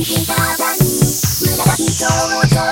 にとた場無駄な人を